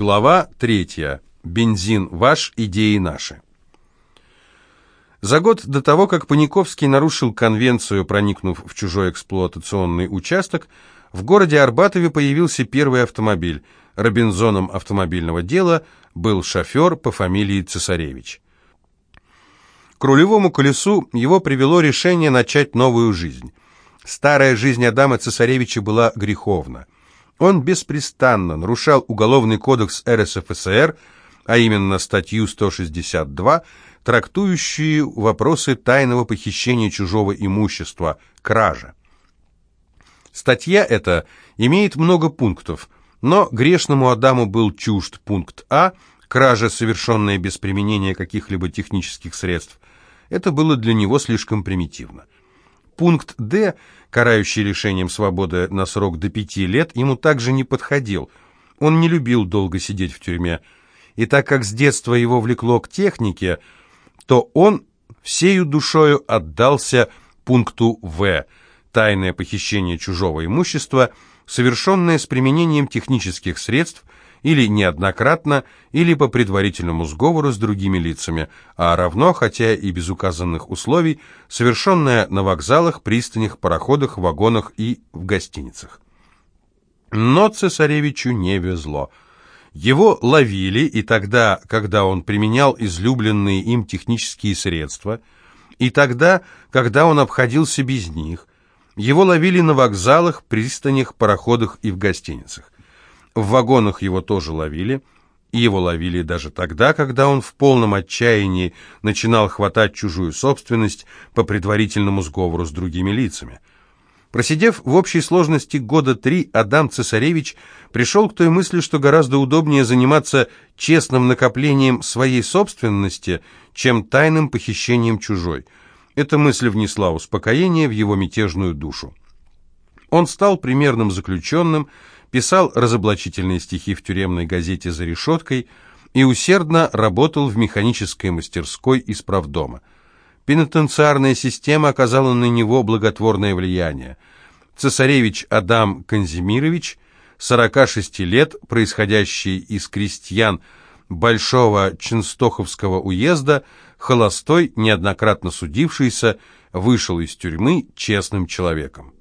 Глава третья. Бензин ваш, идеи наши. За год до того, как Паниковский нарушил конвенцию, проникнув в чужой эксплуатационный участок, в городе Арбатове появился первый автомобиль. Робинзоном автомобильного дела был шофер по фамилии Цесаревич. К рулевому колесу его привело решение начать новую жизнь. Старая жизнь Адама Цесаревича была греховна. Он беспрестанно нарушал Уголовный кодекс РСФСР, а именно статью 162, трактующую вопросы тайного похищения чужого имущества, кража. Статья эта имеет много пунктов, но грешному Адаму был чужд пункт А, кража, совершенная без применения каких-либо технических средств. Это было для него слишком примитивно. Пункт Д, карающий лишением свободы на срок до пяти лет, ему также не подходил. Он не любил долго сидеть в тюрьме. И так как с детства его влекло к технике, то он всею душою отдался пункту В – тайное похищение чужого имущества, совершенное с применением технических средств – или неоднократно, или по предварительному сговору с другими лицами, а равно, хотя и без указанных условий, совершенное на вокзалах, пристанях, пароходах, вагонах и в гостиницах. Но цесаревичу не везло. Его ловили и тогда, когда он применял излюбленные им технические средства, и тогда, когда он обходился без них. Его ловили на вокзалах, пристанях, пароходах и в гостиницах. В вагонах его тоже ловили, и его ловили даже тогда, когда он в полном отчаянии начинал хватать чужую собственность по предварительному сговору с другими лицами. Просидев в общей сложности года три, Адам Цесаревич пришел к той мысли, что гораздо удобнее заниматься честным накоплением своей собственности, чем тайным похищением чужой. Эта мысль внесла успокоение в его мятежную душу. Он стал примерным заключенным, писал разоблачительные стихи в тюремной газете «За решеткой» и усердно работал в механической мастерской исправдома. Пенитенциарная система оказала на него благотворное влияние. Цесаревич Адам Канзимирович, 46 лет, происходящий из крестьян Большого Ченстоховского уезда, холостой, неоднократно судившийся, вышел из тюрьмы честным человеком.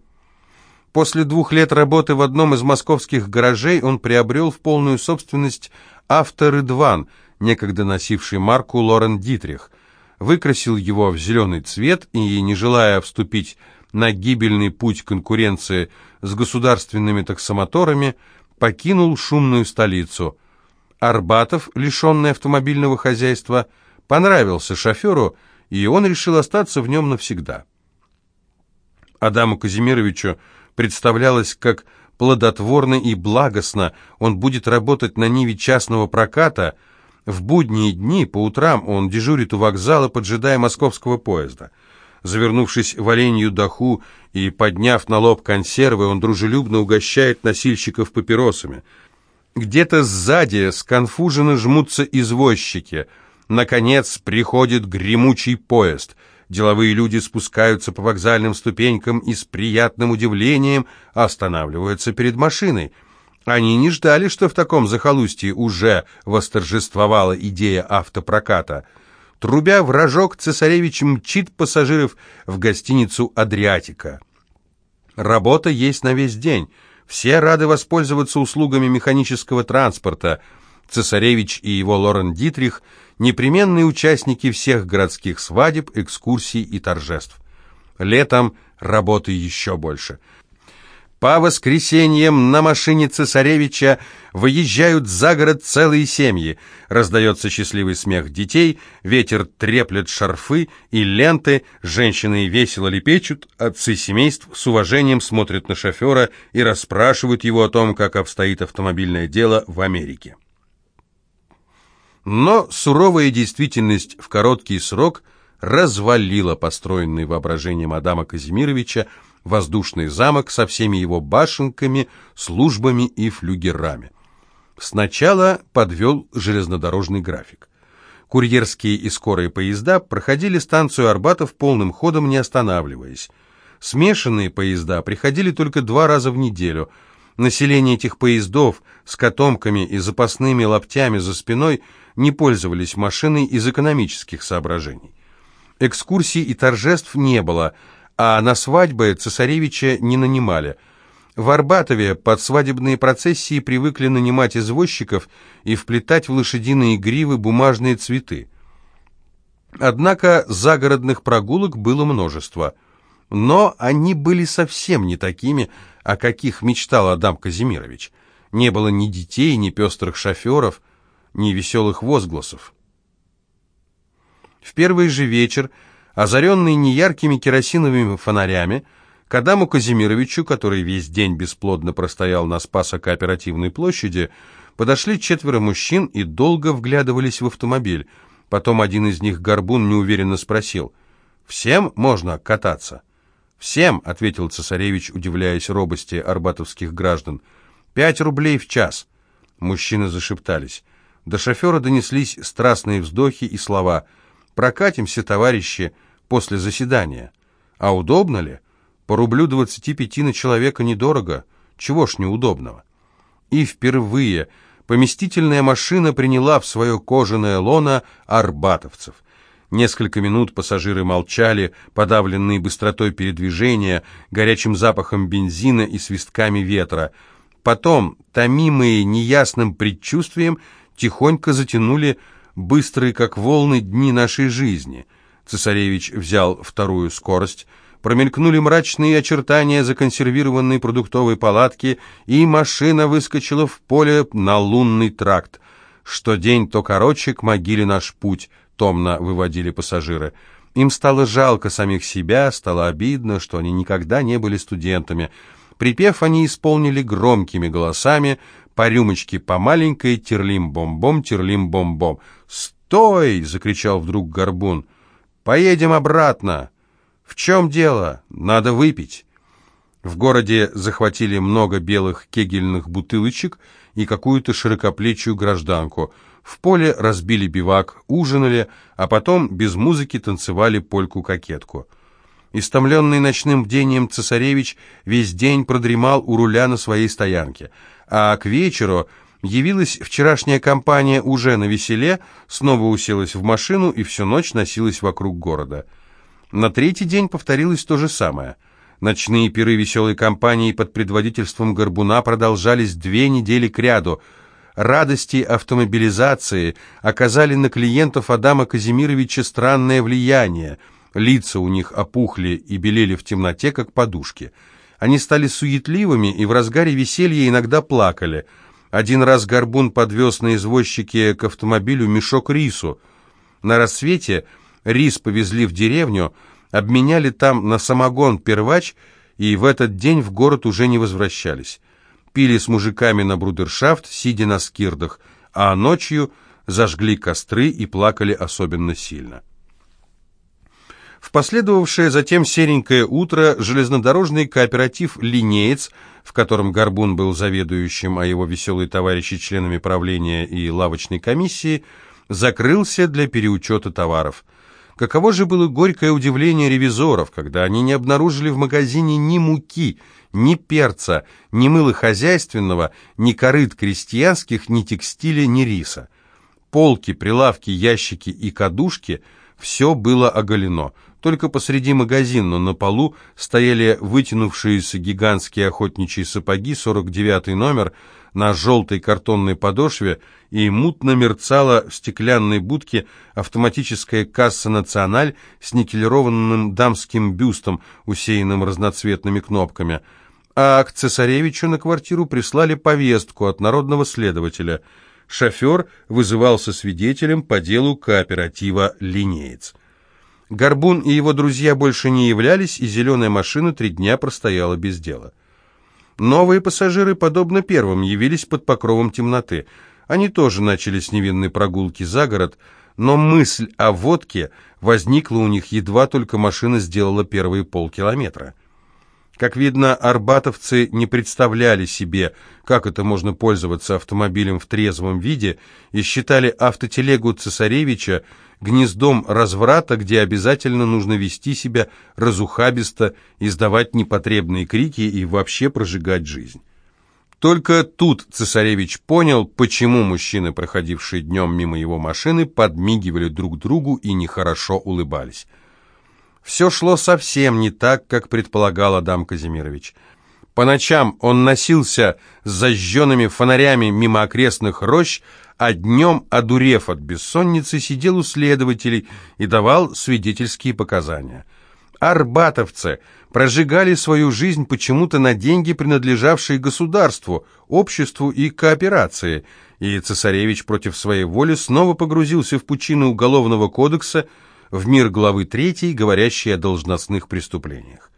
После двух лет работы в одном из московских гаражей он приобрел в полную собственность авторыдван, некогда носивший марку Лорен Дитрих, выкрасил его в зеленый цвет и, не желая вступить на гибельный путь конкуренции с государственными таксомоторами, покинул шумную столицу. Арбатов, лишенный автомобильного хозяйства, понравился шоферу, и он решил остаться в нем навсегда. Адаму Казимировичу представлялось как плодотворно и благостно он будет работать на ниве частного проката. В будние дни по утрам он дежурит у вокзала, поджидая московского поезда. Завернувшись в оленью даху и подняв на лоб консервы, он дружелюбно угощает носильщиков папиросами. Где-то сзади сконфуженно жмутся извозчики. Наконец приходит гремучий поезд — Деловые люди спускаются по вокзальным ступенькам и с приятным удивлением останавливаются перед машиной. Они не ждали, что в таком захолустье уже восторжествовала идея автопроката. Трубя в рожок, цесаревич мчит пассажиров в гостиницу «Адриатика». Работа есть на весь день. Все рады воспользоваться услугами механического транспорта. Цесаревич и его Лорен Дитрих – непременные участники всех городских свадеб, экскурсий и торжеств. Летом работы еще больше. По воскресеньям на машине цесаревича выезжают за город целые семьи. Раздается счастливый смех детей, ветер треплет шарфы и ленты, женщины весело лепечут, отцы семейств с уважением смотрят на шофера и расспрашивают его о том, как обстоит автомобильное дело в Америке. Но суровая действительность в короткий срок развалила построенный воображением Адама Казимировича воздушный замок со всеми его башенками, службами и флюгерами. Сначала подвел железнодорожный график. Курьерские и скорые поезда проходили станцию Арбатов полным ходом, не останавливаясь. Смешанные поезда приходили только два раза в неделю – Население этих поездов с котомками и запасными лаптями за спиной не пользовались машиной из экономических соображений. Экскурсий и торжеств не было, а на свадьбы цесаревича не нанимали. В Арбатове под свадебные процессии привыкли нанимать извозчиков и вплетать в лошадиные гривы бумажные цветы. Однако загородных прогулок было множество. Но они были совсем не такими, о каких мечтал Адам Казимирович. Не было ни детей, ни пестрых шоферов, ни веселых возгласов. В первый же вечер, озаренный неяркими керосиновыми фонарями, к Адаму Казимировичу, который весь день бесплодно простоял на Спасо-кооперативной площади, подошли четверо мужчин и долго вглядывались в автомобиль. Потом один из них, Горбун, неуверенно спросил, «Всем можно кататься?» «Всем», — ответил цесаревич, удивляясь робости арбатовских граждан, «пять рублей в час». Мужчины зашептались. До шофера донеслись страстные вздохи и слова «Прокатимся, товарищи, после заседания». А удобно ли? По рублю двадцати пяти на человека недорого. Чего ж неудобного? И впервые поместительная машина приняла в свое кожаное лоно арбатовцев — Несколько минут пассажиры молчали, подавленные быстротой передвижения, горячим запахом бензина и свистками ветра. Потом, томимые неясным предчувствием, тихонько затянули быстрые, как волны, дни нашей жизни. Цесаревич взял вторую скорость, промелькнули мрачные очертания законсервированной продуктовой палатки, и машина выскочила в поле на лунный тракт. Что день, то короче, к могиле наш путь — томно выводили пассажиры. Им стало жалко самих себя, стало обидно, что они никогда не были студентами. Припев они исполнили громкими голосами, по рюмочке по маленькой, терлим-бом-бом, терлим-бом-бом. «Стой!» — закричал вдруг Горбун. «Поедем обратно!» «В чем дело? Надо выпить!» В городе захватили много белых кегельных бутылочек и какую-то широкоплечую гражданку — в поле разбили бивак, ужинали, а потом без музыки танцевали польку-кокетку. Истомленный ночным бдением цесаревич весь день продремал у руля на своей стоянке, а к вечеру явилась вчерашняя компания уже на веселе, снова уселась в машину и всю ночь носилась вокруг города. На третий день повторилось то же самое. Ночные пиры веселой компании под предводительством Горбуна продолжались две недели кряду – радости автомобилизации оказали на клиентов Адама Казимировича странное влияние. Лица у них опухли и белели в темноте, как подушки. Они стали суетливыми и в разгаре веселья иногда плакали. Один раз Горбун подвез на извозчике к автомобилю мешок рису. На рассвете рис повезли в деревню, обменяли там на самогон первач, и в этот день в город уже не возвращались пили с мужиками на брудершафт, сидя на скирдах, а ночью зажгли костры и плакали особенно сильно. В последовавшее затем серенькое утро железнодорожный кооператив «Линеец», в котором Горбун был заведующим, а его веселые товарищи членами правления и лавочной комиссии, закрылся для переучета товаров. Каково же было горькое удивление ревизоров, когда они не обнаружили в магазине ни муки, ни перца, ни мыла хозяйственного, ни корыт крестьянских, ни текстиля, ни риса. Полки, прилавки, ящики и кадушки – все было оголено. Только посреди магазина на полу стояли вытянувшиеся гигантские охотничьи сапоги, 49 номер, на желтой картонной подошве, и мутно мерцала в стеклянной будке автоматическая касса «Националь» с никелированным дамским бюстом, усеянным разноцветными кнопками – а к цесаревичу на квартиру прислали повестку от народного следователя. Шофер вызывался свидетелем по делу кооператива «Линеец». Горбун и его друзья больше не являлись, и зеленая машина три дня простояла без дела. Новые пассажиры, подобно первым, явились под покровом темноты. Они тоже начали с невинной прогулки за город, но мысль о водке возникла у них, едва только машина сделала первые полкилометра. Как видно, арбатовцы не представляли себе, как это можно пользоваться автомобилем в трезвом виде, и считали автотелегу цесаревича гнездом разврата, где обязательно нужно вести себя разухабисто, издавать непотребные крики и вообще прожигать жизнь. Только тут цесаревич понял, почему мужчины, проходившие днем мимо его машины, подмигивали друг другу и нехорошо улыбались. Все шло совсем не так, как предполагал Адам Казимирович. По ночам он носился с зажженными фонарями мимо окрестных рощ, а днем, одурев от бессонницы, сидел у следователей и давал свидетельские показания. Арбатовцы прожигали свою жизнь почему-то на деньги, принадлежавшие государству, обществу и кооперации, и цесаревич против своей воли снова погрузился в пучину Уголовного кодекса, в мир главы 3, говорящей о должностных преступлениях.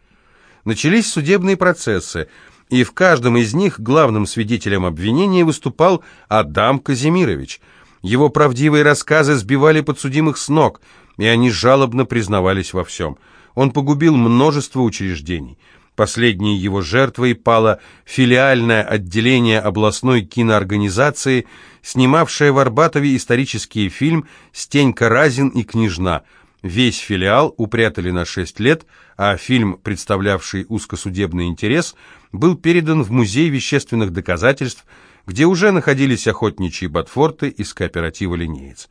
Начались судебные процессы, и в каждом из них главным свидетелем обвинения выступал Адам Казимирович. Его правдивые рассказы сбивали подсудимых с ног, и они жалобно признавались во всем. Он погубил множество учреждений. Последней его жертвой пало филиальное отделение областной киноорганизации, снимавшее в Арбатове исторический фильм «Стенька Разин и княжна», Весь филиал упрятали на 6 лет, а фильм, представлявший узкосудебный интерес, был передан в Музей вещественных доказательств, где уже находились охотничьи ботфорты из кооператива «Линеец».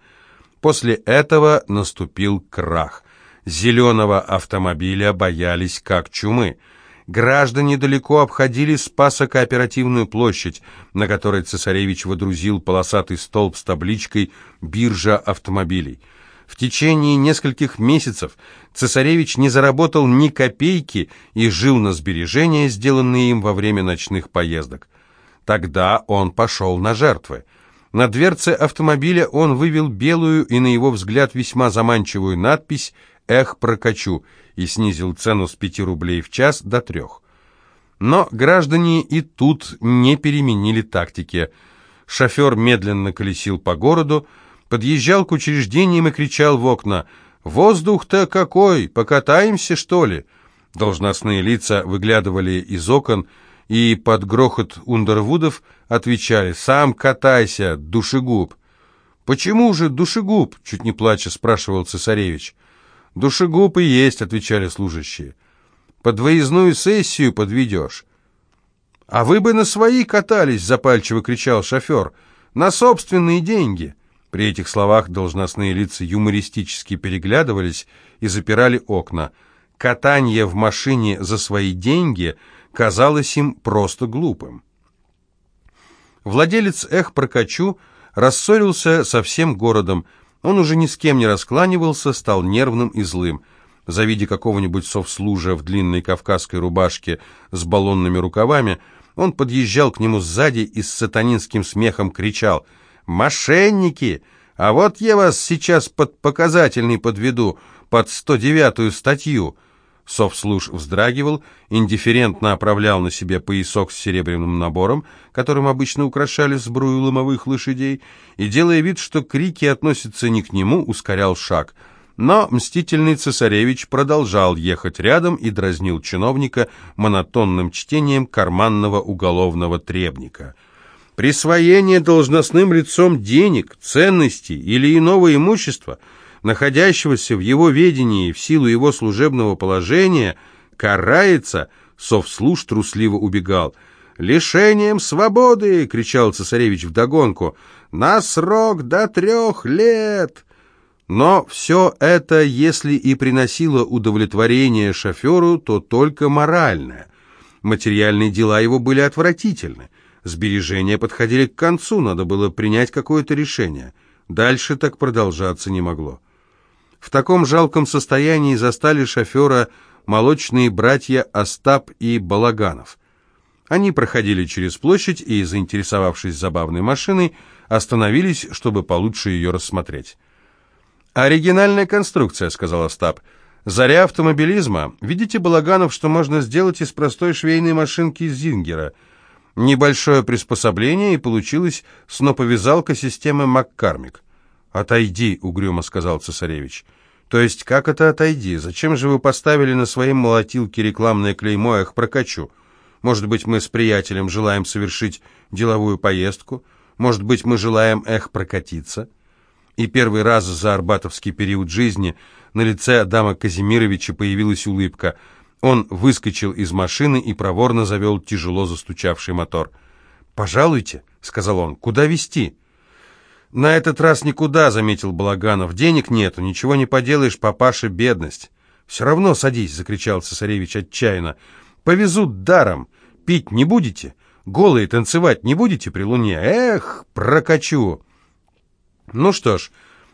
После этого наступил крах. Зеленого автомобиля боялись как чумы. Граждане далеко обходили Спасо-кооперативную площадь, на которой цесаревич водрузил полосатый столб с табличкой «Биржа автомобилей». В течение нескольких месяцев цесаревич не заработал ни копейки и жил на сбережения, сделанные им во время ночных поездок. Тогда он пошел на жертвы. На дверце автомобиля он вывел белую и, на его взгляд, весьма заманчивую надпись «Эх, прокачу» и снизил цену с пяти рублей в час до трех. Но граждане и тут не переменили тактики. Шофер медленно колесил по городу, подъезжал к учреждениям и кричал в окна «Воздух-то какой! Покатаемся, что ли?» Должностные лица выглядывали из окон и под грохот Ундервудов отвечали «Сам катайся, душегуб!» «Почему же душегуб?» — чуть не плача спрашивал цесаревич. «Душегуб и есть», — отвечали служащие. «Под выездную сессию подведешь». «А вы бы на свои катались!» — запальчиво кричал шофер. «На собственные деньги!» При этих словах должностные лица юмористически переглядывались и запирали окна. Катание в машине за свои деньги казалось им просто глупым. Владелец «Эх, прокачу» рассорился со всем городом. Он уже ни с кем не раскланивался, стал нервным и злым. Завидя какого-нибудь совслужа в длинной кавказской рубашке с баллонными рукавами, он подъезжал к нему сзади и с сатанинским смехом кричал — «Мошенники! А вот я вас сейчас под показательный подведу, под 109-ю статью!» Совслуж вздрагивал, индифферентно оправлял на себе поясок с серебряным набором, которым обычно украшали сбрую ломовых лошадей, и, делая вид, что крики относятся не к нему, ускорял шаг. Но мстительный цесаревич продолжал ехать рядом и дразнил чиновника монотонным чтением карманного уголовного требника — Присвоение должностным лицом денег, ценностей или иного имущества, находящегося в его ведении в силу его служебного положения, карается, совслуж трусливо убегал. «Лишением свободы!» — кричал цесаревич вдогонку. «На срок до трех лет!» Но все это, если и приносило удовлетворение шоферу, то только моральное. Материальные дела его были отвратительны. Сбережения подходили к концу, надо было принять какое-то решение. Дальше так продолжаться не могло. В таком жалком состоянии застали шофера молочные братья Остап и Балаганов. Они проходили через площадь и, заинтересовавшись забавной машиной, остановились, чтобы получше ее рассмотреть. «Оригинальная конструкция», — сказал Остап. «Заря автомобилизма. Видите, Балаганов, что можно сделать из простой швейной машинки Зингера — Небольшое приспособление, и получилась сноповязалка системы Маккармик. «Отойди», — угрюмо сказал цесаревич. «То есть как это отойди? Зачем же вы поставили на своей молотилке рекламное клеймо «Эх, прокачу»? Может быть, мы с приятелем желаем совершить деловую поездку? Может быть, мы желаем «Эх, прокатиться»?» И первый раз за арбатовский период жизни на лице Адама Казимировича появилась улыбка — он выскочил из машины и проворно завел тяжело застучавший мотор. «Пожалуйте», — сказал он, — «куда везти?» «На этот раз никуда», — заметил Балаганов. «Денег нету, ничего не поделаешь, папаша, бедность». «Все равно садись», — закричал цесаревич отчаянно. «Повезут даром. Пить не будете? Голые танцевать не будете при луне? Эх, прокачу!» «Ну что ж,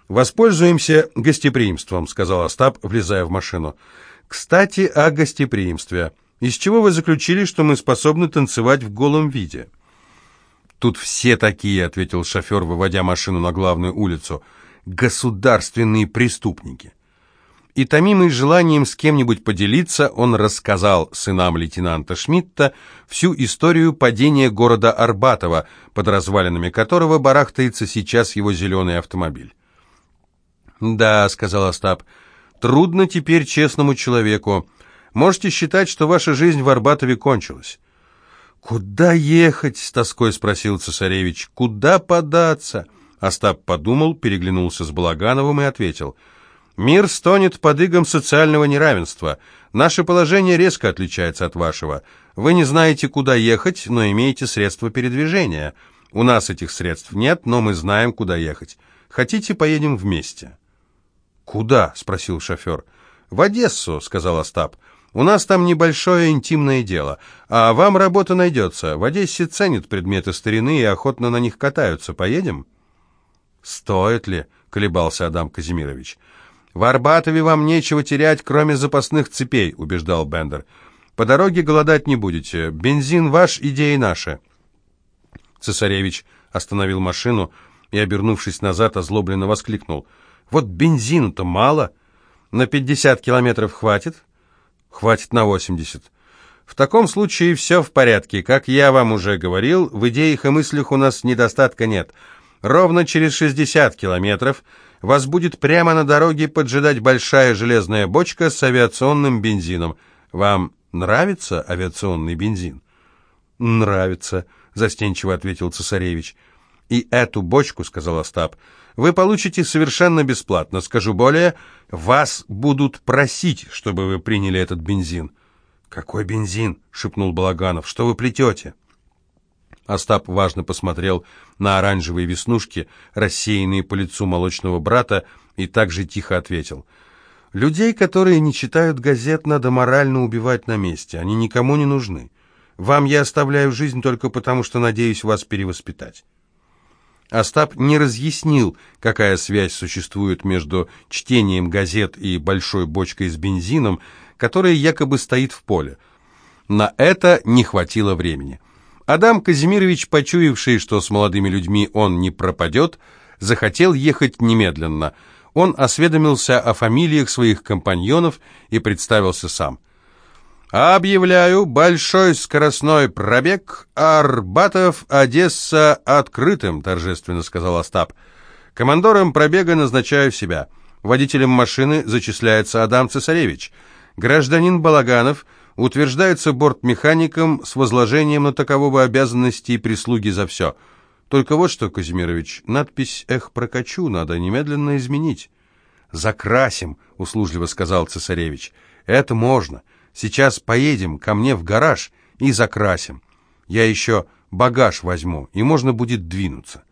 воспользуемся гостеприимством», — сказал Остап, влезая в машину. «Кстати, о гостеприимстве. Из чего вы заключили, что мы способны танцевать в голом виде?» «Тут все такие», — ответил шофер, выводя машину на главную улицу. «Государственные преступники». И томимый желанием с кем-нибудь поделиться, он рассказал сынам лейтенанта Шмидта всю историю падения города Арбатова, под развалинами которого барахтается сейчас его зеленый автомобиль. «Да», — сказал Остап, — «трудно теперь честному человеку. Можете считать, что ваша жизнь в Арбатове кончилась. «Куда ехать?» — с тоской спросил цесаревич. «Куда податься?» Остап подумал, переглянулся с Балагановым и ответил. «Мир стонет под игом социального неравенства. Наше положение резко отличается от вашего. Вы не знаете, куда ехать, но имеете средства передвижения. У нас этих средств нет, но мы знаем, куда ехать. Хотите, поедем вместе?» «Куда?» — спросил шофер. «В Одессу», — сказал Остап. У нас там небольшое интимное дело, а вам работа найдется. В Одессе ценят предметы старины и охотно на них катаются. Поедем?» «Стоит ли?» — колебался Адам Казимирович. «В Арбатове вам нечего терять, кроме запасных цепей», — убеждал Бендер. «По дороге голодать не будете. Бензин ваш, идеи наши». Цесаревич остановил машину и, обернувшись назад, озлобленно воскликнул. «Вот бензину-то мало. На пятьдесят километров хватит?» Хватит на 80. В таком случае все в порядке. Как я вам уже говорил, в идеях и мыслях у нас недостатка нет. Ровно через 60 километров вас будет прямо на дороге поджидать большая железная бочка с авиационным бензином. Вам нравится авиационный бензин? Нравится, застенчиво ответил цесаревич. И эту бочку, сказал Остап, вы получите совершенно бесплатно. Скажу более, вас будут просить, чтобы вы приняли этот бензин». «Какой бензин?» — шепнул Балаганов. «Что вы плетете?» Остап важно посмотрел на оранжевые веснушки, рассеянные по лицу молочного брата, и также тихо ответил. «Людей, которые не читают газет, надо морально убивать на месте. Они никому не нужны. Вам я оставляю жизнь только потому, что надеюсь вас перевоспитать». Остап не разъяснил, какая связь существует между чтением газет и большой бочкой с бензином, которая якобы стоит в поле. На это не хватило времени. Адам Казимирович, почуявший, что с молодыми людьми он не пропадет, захотел ехать немедленно. Он осведомился о фамилиях своих компаньонов и представился сам. Объявляю большой скоростной пробег Арбатов-Одесса открытым, торжественно сказал Остап. Командором пробега назначаю себя. Водителем машины зачисляется Адам Цесаревич. Гражданин Балаганов утверждается бортмехаником с возложением на такового обязанности и прислуги за все. Только вот что, Казимирович, надпись «Эх, прокачу» надо немедленно изменить. «Закрасим», — услужливо сказал цесаревич. «Это можно». Сейчас поедем ко мне в гараж и закрасим. Я еще багаж возьму, и можно будет двинуться.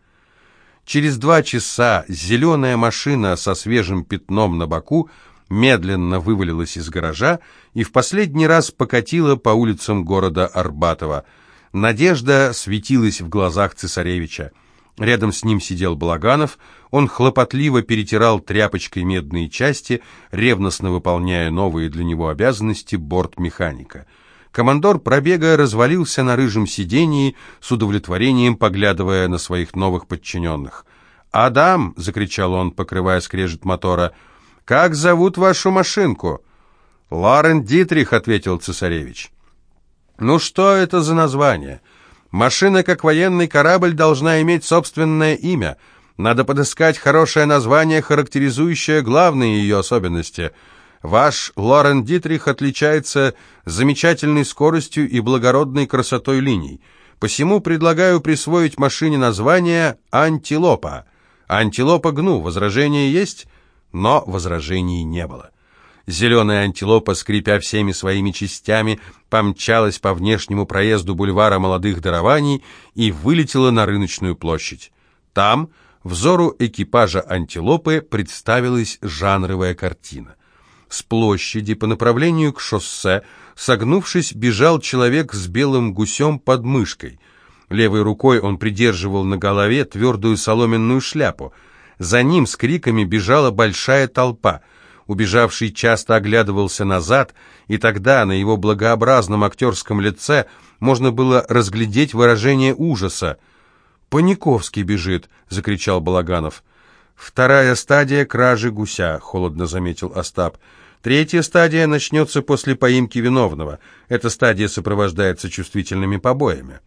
Через два часа зеленая машина со свежим пятном на боку медленно вывалилась из гаража и в последний раз покатила по улицам города Арбатова. Надежда светилась в глазах цесаревича. Рядом с ним сидел Балаганов, он хлопотливо перетирал тряпочкой медные части, ревностно выполняя новые для него обязанности бортмеханика. Командор пробега развалился на рыжем сидении, с удовлетворением поглядывая на своих новых подчиненных. «Адам!» — закричал он, покрывая скрежет мотора. «Как зовут вашу машинку?» «Лорен Дитрих», — ответил цесаревич. «Ну что это за название?» Машина, как военный корабль, должна иметь собственное имя. Надо подыскать хорошее название, характеризующее главные ее особенности. Ваш Лорен Дитрих отличается замечательной скоростью и благородной красотой линий. Посему предлагаю присвоить машине название «Антилопа». «Антилопа гну» возражение есть, но возражений не было. Зеленая антилопа, скрипя всеми своими частями, помчалась по внешнему проезду бульвара молодых дарований и вылетела на рыночную площадь. Там, взору экипажа антилопы, представилась жанровая картина. С площади по направлению к шоссе, согнувшись, бежал человек с белым гусем под мышкой. Левой рукой он придерживал на голове твердую соломенную шляпу. За ним с криками бежала большая толпа — Убежавший часто оглядывался назад, и тогда на его благообразном актерском лице можно было разглядеть выражение ужаса. «Паниковский бежит!» — закричал Балаганов. «Вторая стадия кражи гуся», — холодно заметил Остап. «Третья стадия начнется после поимки виновного. Эта стадия сопровождается чувствительными побоями».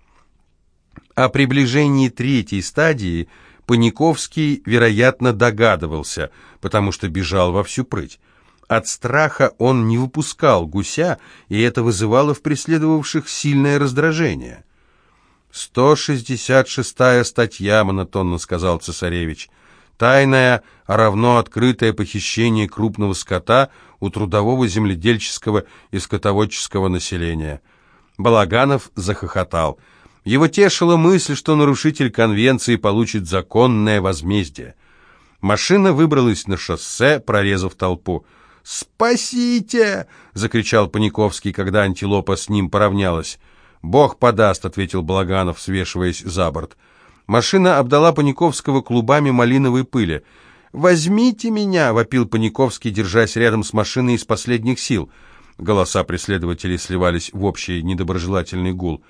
О приближении третьей стадии Паниковский, вероятно, догадывался, потому что бежал во всю прыть. От страха он не выпускал гуся, и это вызывало в преследовавших сильное раздражение. «Сто шестьдесят шестая статья», — монотонно сказал цесаревич. «Тайное, а равно открытое похищение крупного скота у трудового земледельческого и скотоводческого населения». Балаганов захохотал — его тешила мысль, что нарушитель конвенции получит законное возмездие. Машина выбралась на шоссе, прорезав толпу. «Спасите!» — закричал Паниковский, когда антилопа с ним поравнялась. «Бог подаст», — ответил Балаганов, свешиваясь за борт. Машина обдала Паниковского клубами малиновой пыли. «Возьмите меня!» — вопил Паниковский, держась рядом с машиной из последних сил. Голоса преследователей сливались в общий недоброжелательный гул.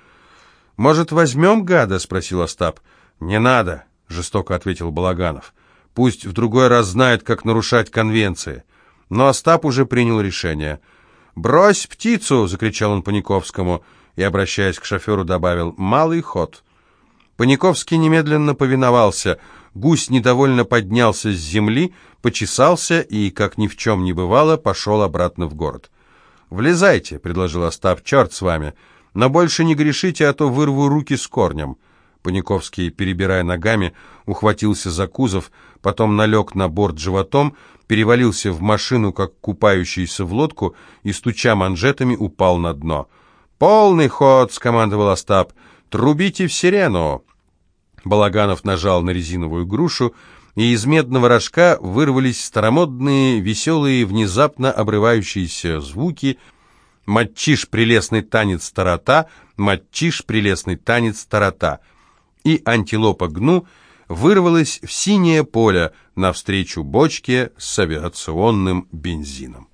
«Может, возьмем гада?» — спросил Остап. «Не надо», — жестоко ответил Балаганов. «Пусть в другой раз знает, как нарушать конвенции». Но Остап уже принял решение. «Брось птицу!» — закричал он Паниковскому и, обращаясь к шоферу, добавил «малый ход». Паниковский немедленно повиновался. Гусь недовольно поднялся с земли, почесался и, как ни в чем не бывало, пошел обратно в город. «Влезайте», — предложил Остап, — «черт с вами». Но больше не грешите, а то вырву руки с корнем». Паниковский, перебирая ногами, ухватился за кузов, потом налег на борт животом, перевалился в машину, как купающийся в лодку, и, стуча манжетами, упал на дно. «Полный ход!» — скомандовал Остап. «Трубите в сирену!» Балаганов нажал на резиновую грушу, и из медного рожка вырвались старомодные, веселые, внезапно обрывающиеся звуки — Матчиш прелестный танец тарота, матчиш прелестный танец тарота. И антилопа гну вырвалась в синее поле навстречу бочке с авиационным бензином.